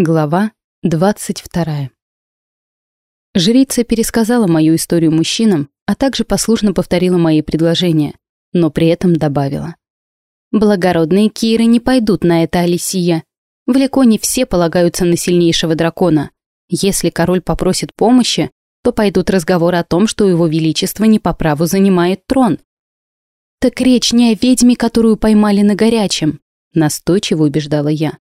Глава 22. Жрица пересказала мою историю мужчинам, а также послушно повторила мои предложения, но при этом добавила. «Благородные Киры не пойдут на это, Алисия. В Леконе все полагаются на сильнейшего дракона. Если король попросит помощи, то пойдут разговоры о том, что его величество не по праву занимает трон. Так речь не о ведьме, которую поймали на горячем», настойчиво убеждала я.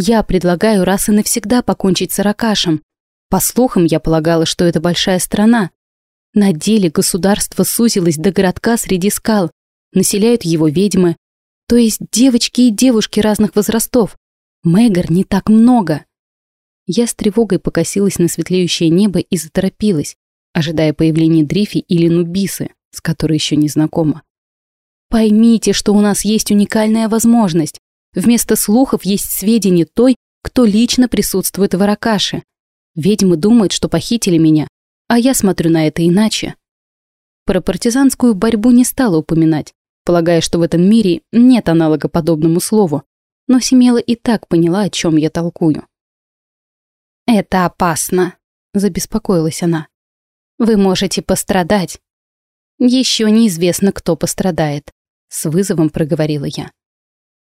Я предлагаю раз и навсегда покончить с Аракашем. По слухам, я полагала, что это большая страна. На деле государство сузилось до городка среди скал. Населяют его ведьмы. То есть девочки и девушки разных возрастов. Мэгар не так много. Я с тревогой покосилась на светлеющее небо и заторопилась, ожидая появления Дрифи или Нубисы, с которой еще не знакома. Поймите, что у нас есть уникальная возможность. Вместо слухов есть сведения той, кто лично присутствует в Аракаше. Ведьмы думают, что похитили меня, а я смотрю на это иначе. Про партизанскую борьбу не стала упоминать, полагая, что в этом мире нет аналога подобному слову, но Семела и так поняла, о чем я толкую. «Это опасно», — забеспокоилась она. «Вы можете пострадать». «Еще неизвестно, кто пострадает», — с вызовом проговорила я.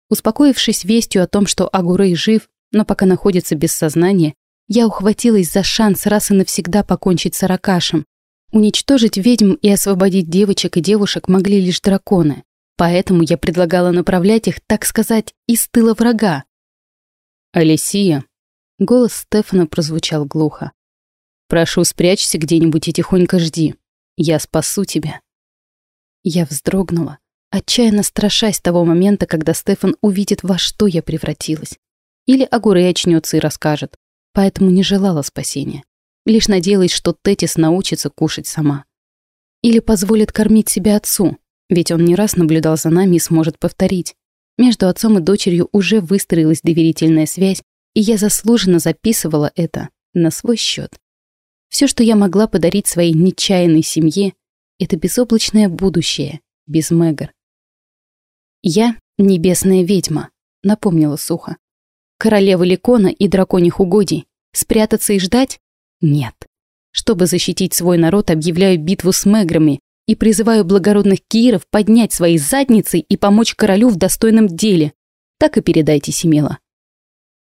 Успокоившись вестью о том, что Агурей жив, но пока находится без сознания, я ухватилась за шанс раз и навсегда покончить с Аракашем. Уничтожить ведьм и освободить девочек и девушек могли лишь драконы. Поэтому я предлагала направлять их, так сказать, из тыла врага. «Алисия», — голос Стефана прозвучал глухо. «Прошу, спрячься где-нибудь и тихонько жди. Я спасу тебя». Я вздрогнула отчаянно страшась того момента, когда Стефан увидит, во что я превратилась. Или Агурей очнется и расскажет. Поэтому не желала спасения. Лишь надеялась, что Тетис научится кушать сама. Или позволит кормить себя отцу, ведь он не раз наблюдал за нами и сможет повторить. Между отцом и дочерью уже выстроилась доверительная связь, и я заслуженно записывала это на свой счет. Все, что я могла подарить своей нечаянной семье, это безоблачное будущее без Мэгар. «Я — небесная ведьма», — напомнила сухо. «Королева Ликона и драконьих угодий. Спрятаться и ждать? Нет. Чтобы защитить свой народ, объявляю битву с меграми и призываю благородных кииров поднять свои задницы и помочь королю в достойном деле. Так и передайте Семела».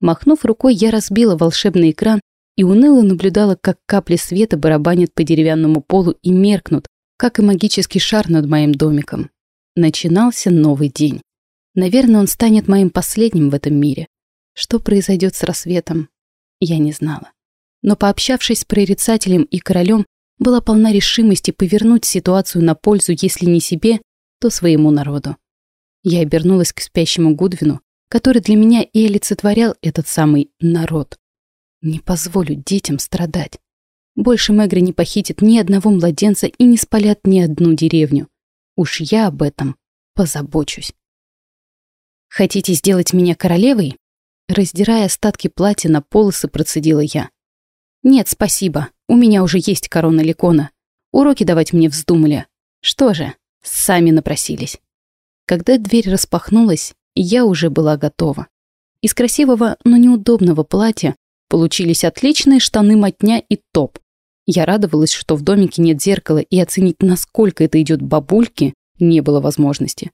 Махнув рукой, я разбила волшебный экран и уныло наблюдала, как капли света барабанят по деревянному полу и меркнут, как и магический шар над моим домиком. Начинался новый день. Наверное, он станет моим последним в этом мире. Что произойдет с рассветом, я не знала. Но пообщавшись с прорицателем и королем, была полна решимости повернуть ситуацию на пользу, если не себе, то своему народу. Я обернулась к спящему Гудвину, который для меня и олицетворял этот самый народ. Не позволю детям страдать. Больше Мегри не похитит ни одного младенца и не спалят ни одну деревню. Уж я об этом позабочусь. Хотите сделать меня королевой? Раздирая остатки платья на полосы, процедила я. Нет, спасибо. У меня уже есть корона Ликона. Уроки давать мне вздумали. Что же, сами напросились. Когда дверь распахнулась, я уже была готова. Из красивого, но неудобного платья получились отличные штаны-мотня и топ. Я радовалась, что в домике нет зеркала, и оценить, насколько это идет бабульке, не было возможности.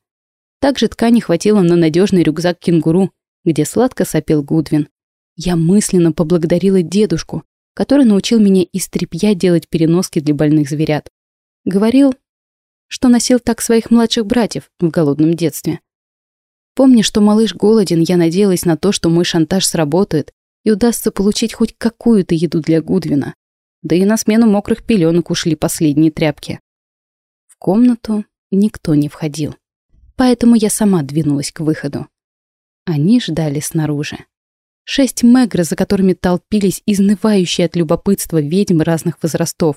Также ткани хватило на надежный рюкзак кенгуру, где сладко сопел Гудвин. Я мысленно поблагодарила дедушку, который научил меня из тряпья делать переноски для больных зверят. Говорил, что носил так своих младших братьев в голодном детстве. Помня, что малыш голоден, я надеялась на то, что мой шантаж сработает и удастся получить хоть какую-то еду для Гудвина да и на смену мокрых пеленок ушли последние тряпки. В комнату никто не входил, поэтому я сама двинулась к выходу. Они ждали снаружи. Шесть мегры, за которыми толпились изнывающие от любопытства ведьмы разных возрастов.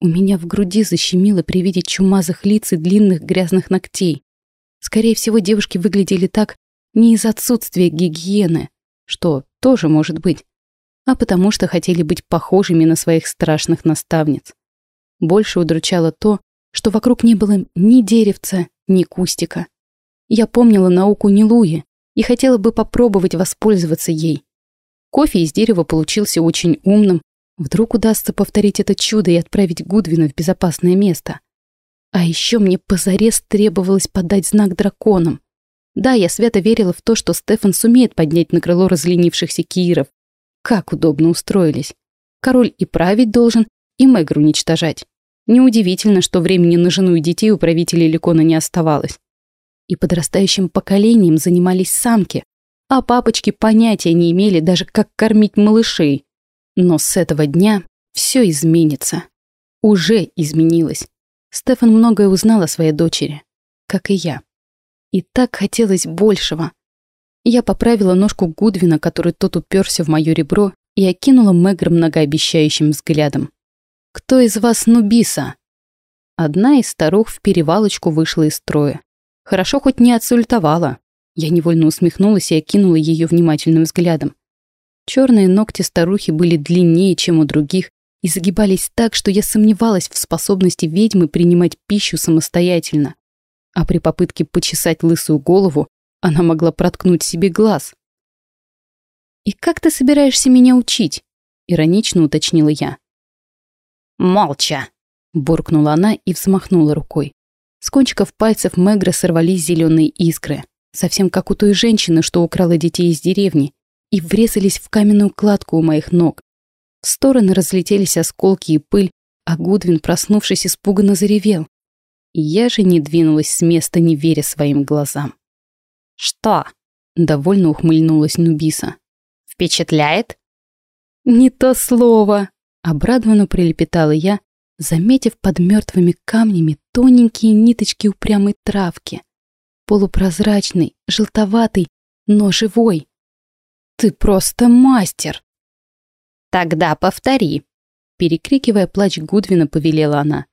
У меня в груди защемило при виде чумазых лиц и длинных грязных ногтей. Скорее всего, девушки выглядели так не из отсутствия гигиены, что тоже может быть, а потому что хотели быть похожими на своих страшных наставниц. Больше удручало то, что вокруг не было ни деревца, ни кустика. Я помнила науку Нилуи и хотела бы попробовать воспользоваться ей. Кофе из дерева получился очень умным. Вдруг удастся повторить это чудо и отправить Гудвина в безопасное место. А еще мне позарез требовалось подать знак драконам. Да, я свято верила в то, что Стефан сумеет поднять на крыло разленившихся кииров. Как удобно устроились. Король и править должен, и Мэгр уничтожать. Неудивительно, что времени на жену и детей у правителей Ликона не оставалось. И подрастающим поколением занимались самки, а папочки понятия не имели даже, как кормить малышей. Но с этого дня все изменится. Уже изменилось. Стефан многое узнал о своей дочери, как и я. И так хотелось большего. Я поправила ножку Гудвина, который тот уперся в мое ребро, и окинула Мэгр многообещающим взглядом. «Кто из вас Нубиса?» Одна из старух в перевалочку вышла из строя. Хорошо хоть не отсультовала. Я невольно усмехнулась и окинула ее внимательным взглядом. Черные ногти старухи были длиннее, чем у других, и загибались так, что я сомневалась в способности ведьмы принимать пищу самостоятельно а при попытке почесать лысую голову она могла проткнуть себе глаз. «И как ты собираешься меня учить?» — иронично уточнила я. «Молча!» — буркнула она и взмахнула рукой. С кончиков пальцев Мегра сорвались зеленые искры, совсем как у той женщины, что украла детей из деревни, и врезались в каменную кладку у моих ног. В стороны разлетелись осколки и пыль, а Гудвин, проснувшись, испуганно заревел. Я же не двинулась с места, не веря своим глазам. «Что?» — довольно ухмыльнулась Нубиса. «Впечатляет?» «Не то слово!» — обрадованно прилепетала я, заметив под мертвыми камнями тоненькие ниточки упрямой травки. Полупрозрачный, желтоватый, но живой. «Ты просто мастер!» «Тогда повтори!» Перекрикивая плач Гудвина, повелела она.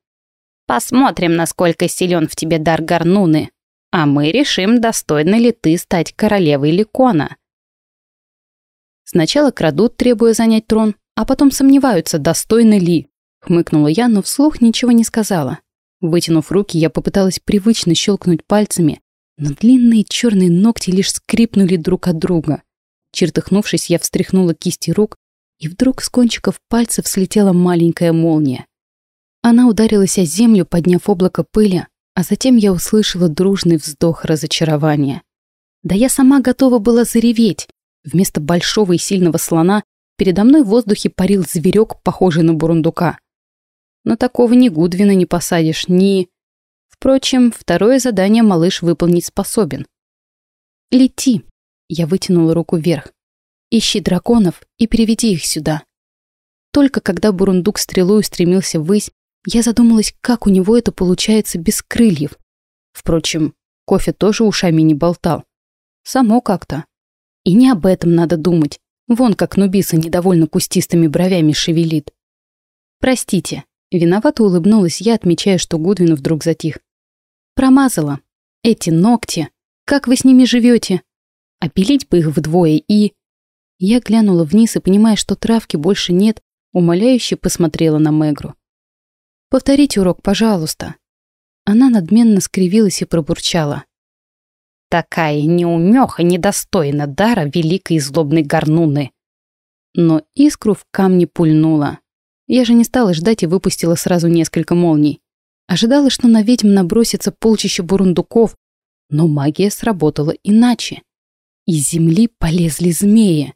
Посмотрим, насколько силен в тебе дар Гарнуны, а мы решим, достойна ли ты стать королевой Ликона. Сначала крадут, требуя занять трон, а потом сомневаются, достойны ли. Хмыкнула я, но вслух ничего не сказала. Вытянув руки, я попыталась привычно щелкнуть пальцами, но длинные черные ногти лишь скрипнули друг от друга. Чертыхнувшись, я встряхнула кисти рук, и вдруг с кончиков пальцев слетела маленькая молния. Она ударилась о землю, подняв облако пыли, а затем я услышала дружный вздох разочарования. Да я сама готова была зареветь. Вместо большого и сильного слона передо мной в воздухе парил зверек, похожий на бурундука. Но такого ни Гудвина не посадишь, ни... Впрочем, второе задание малыш выполнить способен. «Лети!» — я вытянула руку вверх. «Ищи драконов и переведи их сюда». Только когда бурундук стрелой устремился ввысь, я задумалась, как у него это получается без крыльев. Впрочем, кофе тоже ушами не болтал. Само как-то. И не об этом надо думать. Вон как Нубиса недовольно кустистыми бровями шевелит. «Простите», — виновато улыбнулась я, отмечая, что Гудвин вдруг затих. «Промазала. Эти ногти. Как вы с ними живете? Опилить бы их вдвое и...» Я глянула вниз и, понимая, что травки больше нет, умоляюще посмотрела на Мегру. Повторите урок, пожалуйста». Она надменно скривилась и пробурчала. «Такая неумеха недостойна дара великой и злобной горнуны». Но искру в камне пульнула. Я же не стала ждать и выпустила сразу несколько молний. Ожидала, что на ведьм набросится полчища бурундуков, но магия сработала иначе. Из земли полезли змеи.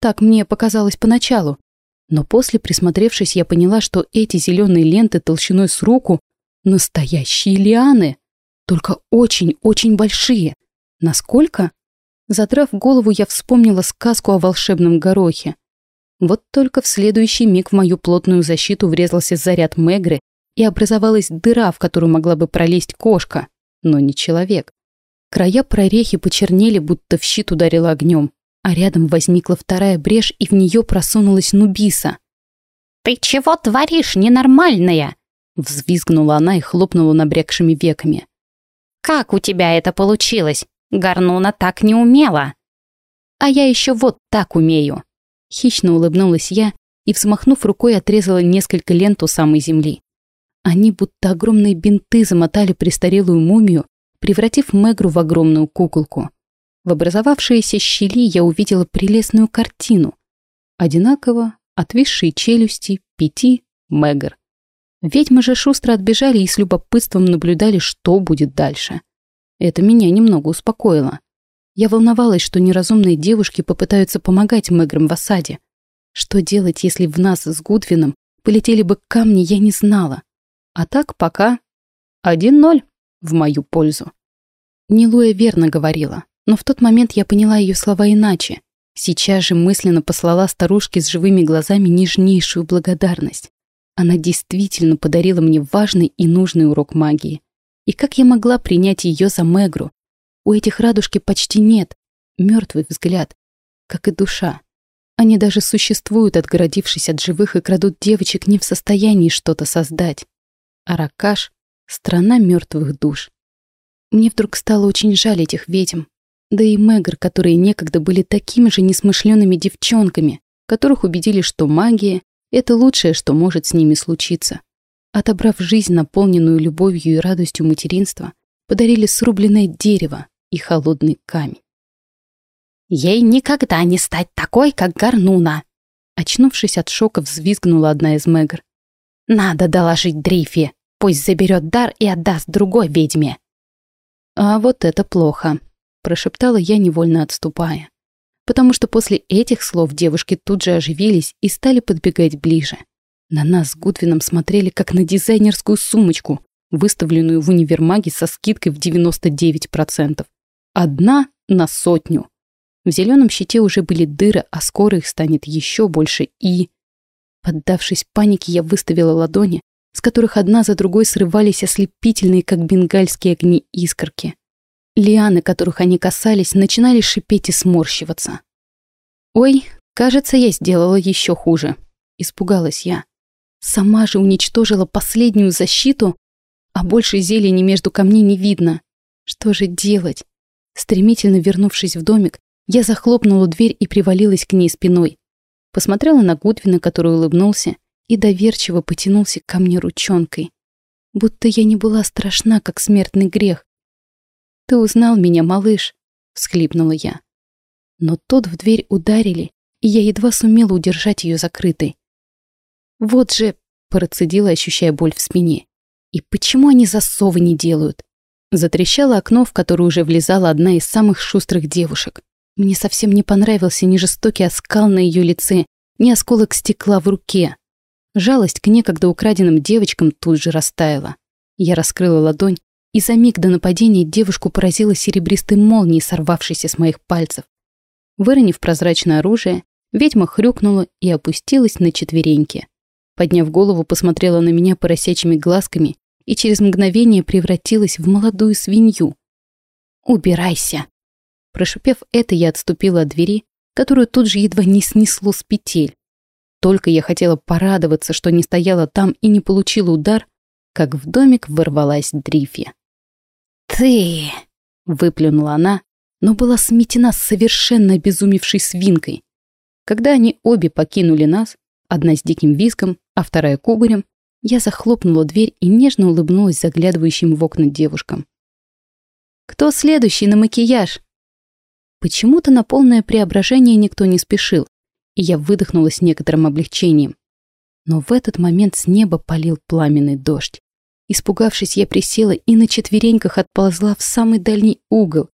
Так мне показалось поначалу. Но после, присмотревшись, я поняла, что эти зеленые ленты толщиной с руку — настоящие лианы. Только очень-очень большие. Насколько? Задрав голову, я вспомнила сказку о волшебном горохе. Вот только в следующий миг в мою плотную защиту врезался заряд Мегры, и образовалась дыра, в которую могла бы пролезть кошка, но не человек. Края прорехи почернели, будто в щит ударила огнем а рядом возникла вторая брешь, и в нее просунулась Нубиса. «Ты чего творишь, ненормальная?» Взвизгнула она и хлопнула набрякшими веками. «Как у тебя это получилось? Гарнуна так не умела!» «А я еще вот так умею!» Хищно улыбнулась я и, взмахнув рукой, отрезала несколько лент у самой земли. Они будто огромные бинты замотали престарелую мумию, превратив Мегру в огромную куколку. В образовавшиеся щели я увидела прелестную картину. Одинаково, отвисшие челюсти, пяти, Мегр. Ведьмы же шустро отбежали и с любопытством наблюдали, что будет дальше. Это меня немного успокоило. Я волновалась, что неразумные девушки попытаются помогать Меграм в осаде. Что делать, если в нас с Гудвином полетели бы камни, я не знала. А так пока 1-0 в мою пользу. Нилуя верно говорила, но в тот момент я поняла ее слова иначе. Сейчас же мысленно послала старушке с живыми глазами нежнейшую благодарность. Она действительно подарила мне важный и нужный урок магии. И как я могла принять ее за Мегру? У этих радужки почти нет. Мертвый взгляд, как и душа. Они даже существуют, отгородившись от живых, и крадут девочек не в состоянии что-то создать. Аракаш — страна мертвых душ. Мне вдруг стало очень жаль этих ведьм. Да и Мегр, которые некогда были такими же несмышленными девчонками, которых убедили, что магия — это лучшее, что может с ними случиться. Отобрав жизнь, наполненную любовью и радостью материнства, подарили срубленное дерево и холодный камень. Ей никогда не стать такой, как Гарнуна!» Очнувшись от шока, взвизгнула одна из Мегр. «Надо доложить Дрифи. Пусть заберет дар и отдаст другой ведьме». «А вот это плохо», — прошептала я, невольно отступая. Потому что после этих слов девушки тут же оживились и стали подбегать ближе. На нас с Гудвином смотрели как на дизайнерскую сумочку, выставленную в универмаге со скидкой в 99%. Одна на сотню. В зеленом щите уже были дыры, а скоро их станет еще больше и... Поддавшись панике, я выставила ладони, с которых одна за другой срывались ослепительные, как бенгальские огни, искорки. Лианы, которых они касались, начинали шипеть и сморщиваться. «Ой, кажется, я сделала еще хуже», — испугалась я. Сама же уничтожила последнюю защиту, а больше зелени между камней не видно. Что же делать? Стремительно вернувшись в домик, я захлопнула дверь и привалилась к ней спиной. Посмотрела на Гудвина, который улыбнулся, и доверчиво потянулся ко мне ручонкой. Будто я не была страшна, как смертный грех. «Ты узнал меня, малыш», — всхлипнула я. Но тот в дверь ударили, и я едва сумела удержать ее закрытой. «Вот же», — процедила, ощущая боль в спине. «И почему они засовы не делают?» Затрещало окно, в которое уже влезала одна из самых шустрых девушек. Мне совсем не понравился ни жестокий оскал на ее лице, ни осколок стекла в руке. Жалость к некогда украденным девочкам тут же растаяла. Я раскрыла ладонь, и за миг до нападения девушку поразила серебристой молнией, сорвавшейся с моих пальцев. Выронив прозрачное оружие, ведьма хрюкнула и опустилась на четвереньки. Подняв голову, посмотрела на меня поросячьими глазками и через мгновение превратилась в молодую свинью. «Убирайся!» Прошипев это, я отступила от двери, которую тут же едва не снесло с петель. Только я хотела порадоваться, что не стояла там и не получила удар, как в домик ворвалась Дрифи. «Ты!» — выплюнула она, но была сметена совершенно обезумевшей свинкой. Когда они обе покинули нас, одна с диким визгом, а вторая кубарем, я захлопнула дверь и нежно улыбнулась заглядывающим в окна девушкам. «Кто следующий на макияж?» Почему-то на полное преображение никто не спешил, и я выдохнула с некоторым облегчением. Но в этот момент с неба полил пламенный дождь. Испугавшись, я присела и на четвереньках отползла в самый дальний угол.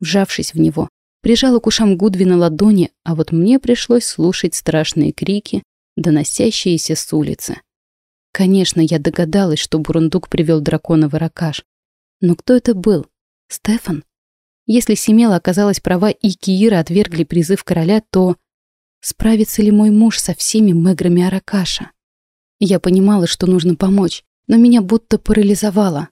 Вжавшись в него, прижала к ушам Гудвина ладони, а вот мне пришлось слушать страшные крики, доносящиеся с улицы. Конечно, я догадалась, что Бурундук привел дракона в Аракаш. Но кто это был? Стефан? Если Семела оказалась права и Киира отвергли призыв короля, то справится ли мой муж со всеми меграми Аракаша? Я понимала, что нужно помочь, но меня будто парализовало.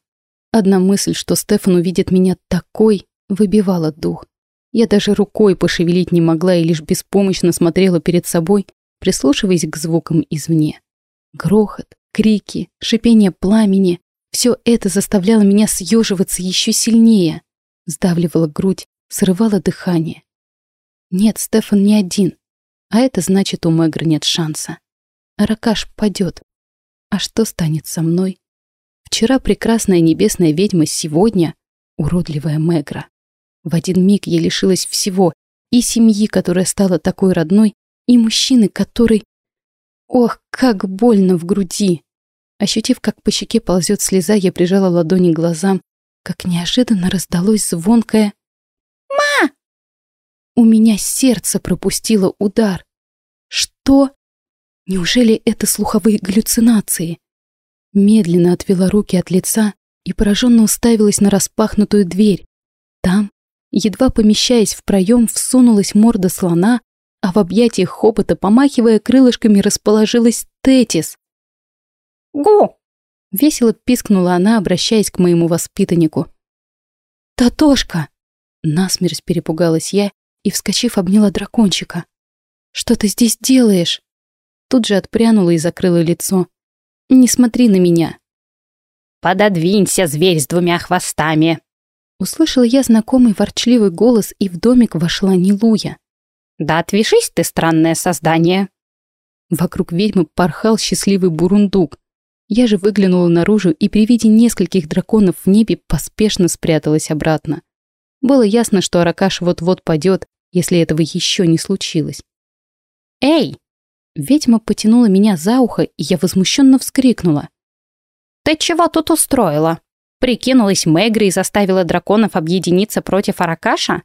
Одна мысль, что Стефан увидит меня такой, выбивала дух. Я даже рукой пошевелить не могла и лишь беспомощно смотрела перед собой, прислушиваясь к звукам извне. Грохот, крики, шипение пламени — все это заставляло меня съеживаться еще сильнее сдавливала грудь, срывала дыхание. Нет, Стефан не один, а это значит, у Мэгра нет шанса. Аракаш падет. А что станет со мной? Вчера прекрасная небесная ведьма, сегодня уродливая Мэгра. В один миг я лишилась всего, и семьи, которая стала такой родной, И мужчины, который... Ох, как больно в груди. Ощутив, как по щеке ползет слеза, я прижала ладони к глазам, как неожиданно раздалось звонкое «Ма!». У меня сердце пропустило удар. Что? Неужели это слуховые галлюцинации? Медленно отвела руки от лица и пораженно уставилась на распахнутую дверь. Там, едва помещаясь в проем, всунулась морда слона, а в объятиях хобота, помахивая крылышками, расположилась Тетис. «Гу!» — весело пискнула она, обращаясь к моему воспитаннику. «Татошка!» — насмерть перепугалась я и, вскочив, обняла дракончика. «Что ты здесь делаешь?» Тут же отпрянула и закрыла лицо. «Не смотри на меня!» «Пододвинься, зверь с двумя хвостами!» Услышала я знакомый ворчливый голос, и в домик вошла Нилуя. «Да отвяжись ты, странное создание!» Вокруг ведьмы порхал счастливый бурундук. Я же выглянула наружу и при виде нескольких драконов в небе поспешно спряталась обратно. Было ясно, что Аракаш вот-вот падет, если этого еще не случилось. «Эй!» Ведьма потянула меня за ухо, и я возмущенно вскрикнула. «Ты чего тут устроила? Прикинулась Мэгри и заставила драконов объединиться против Аракаша?»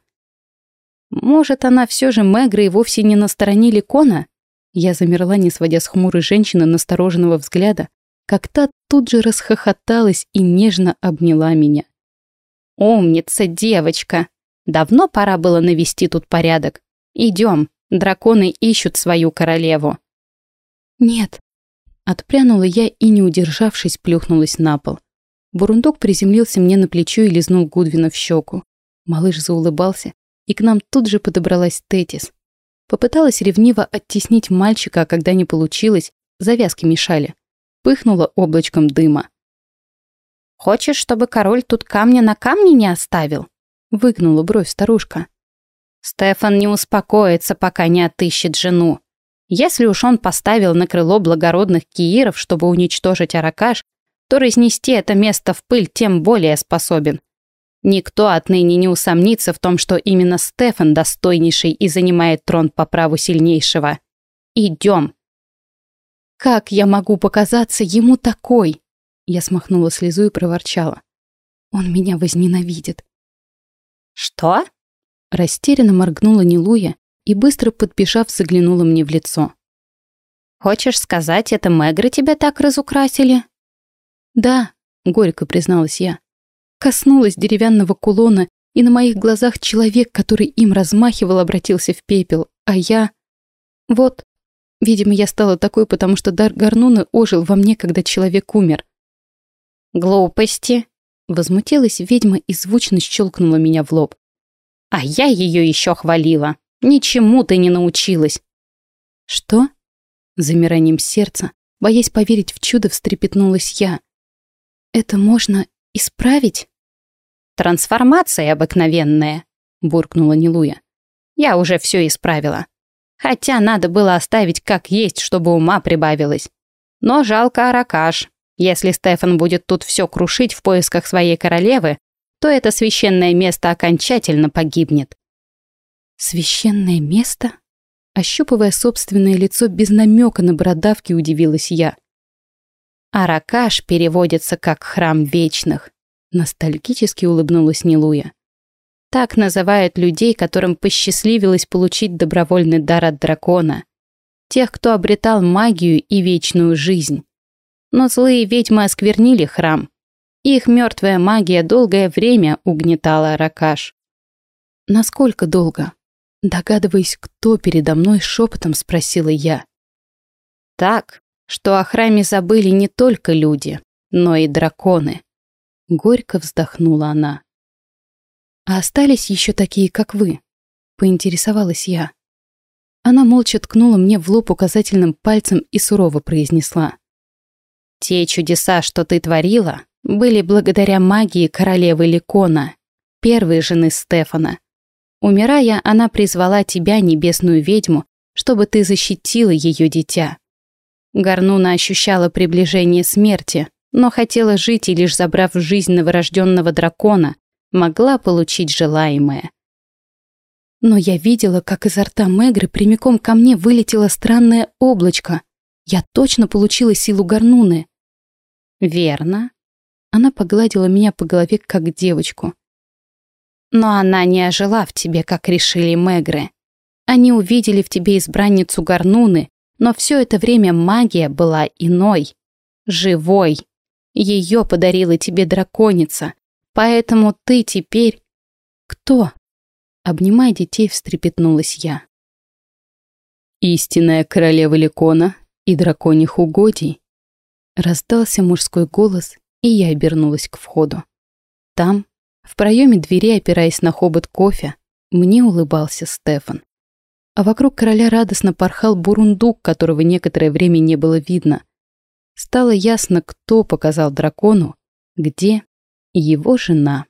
Может, она все же Мэгра и вовсе не на стороне Ликона? Я замерла, не сводя с хмурой женщины настороженного взгляда, как та тут же расхохоталась и нежно обняла меня. «Умница, девочка! Давно пора было навести тут порядок. Идем, драконы ищут свою королеву». «Нет». Отпрянула я и, не удержавшись, плюхнулась на пол. Бурундук приземлился мне на плечо и лизнул Гудвина в щеку. Малыш заулыбался, и к нам тут же подобралась Тетис. Попыталась ревниво оттеснить мальчика, а когда не получилось, завязки мешали. Пыхнула облачком дыма. «Хочешь, чтобы король тут камня на камне не оставил?» Выгнула бровь старушка. «Стефан не успокоится, пока не отыщет жену. Если уж он поставил на крыло благородных кииров, чтобы уничтожить Аракаш, то разнести это место в пыль тем более способен. Никто отныне не усомнится в том, что именно Стефан достойнейший и занимает трон по праву сильнейшего. Идем. Как я могу показаться ему такой? Я смахнула слезу и проворчала. Он меня возненавидит. Что? Растерянно моргнула Нилуя и, быстро подбежав, заглянула мне в лицо. «Хочешь сказать, это мэгры тебя так разукрасили?» «Да», — горько призналась я. Коснулась деревянного кулона, и на моих глазах человек, который им размахивал, обратился в пепел, а я... Вот, видимо, я стала такой, потому что дар Гарнуна ожил во мне, когда человек умер. «Глупости!» — возмутилась ведьма и звучно щелкнула меня в лоб. «А я ее еще хвалила. Ничему ты не научилась». «Что?» Замиранием сердца, боясь поверить в чудо, встрепетнулась я. «Это можно исправить?» «Трансформация обыкновенная», — буркнула Нилуя. «Я уже все исправила. Хотя надо было оставить как есть, чтобы ума прибавилось. Но жалко Аракаш. Если Стефан будет тут все крушить в поисках своей королевы, то это священное место окончательно погибнет». «Священное место?» Ощупывая собственное лицо без намека на бородавки, удивилась я. Аракаш переводится как «храм вечных», Ностальгически улыбнулась Нилуя. Так называют людей, которым посчастливилось получить добровольный дар от дракона. Тех, кто обретал магию и вечную жизнь. Но злые ведьмы осквернили храм. Их мертвая магия долгое время угнетала Ракаш. «Насколько долго?» Догадываясь, кто передо мной, шепотом спросила я. Так, что о храме забыли не только люди, но и драконы. Горько вздохнула она. «А остались еще такие, как вы?» Поинтересовалась я. Она молча ткнула мне в лоб указательным пальцем и сурово произнесла. «Те чудеса, что ты творила, были благодаря магии королевы Ликона, первой жены Стефана. Умирая, она призвала тебя, небесную ведьму, чтобы ты защитила ее дитя. Гарнуна ощущала приближение смерти, но хотела жить и лишь забрав жизнь новорожденного дракона, могла получить желаемое. Но я видела, как изо рта Мегры прямиком ко мне вылетело странное облачко. Я точно получила силу горнуны. Верно. Она погладила меня по голове, как девочку. Но она не ожила в тебе, как решили Мегры. Они увидели в тебе избранницу Гарнуны, но все это время магия была иной, живой. Ее подарила тебе драконица, поэтому ты теперь... Кто? Обнимая детей, встрепетнулась я. Истинная королева Ликона и драконьих угодий. Раздался мужской голос, и я обернулась к входу. Там, в проеме двери, опираясь на хобот кофе, мне улыбался Стефан. А вокруг короля радостно порхал бурундук, которого некоторое время не было видно. Стало ясно, кто показал дракону, где его жена.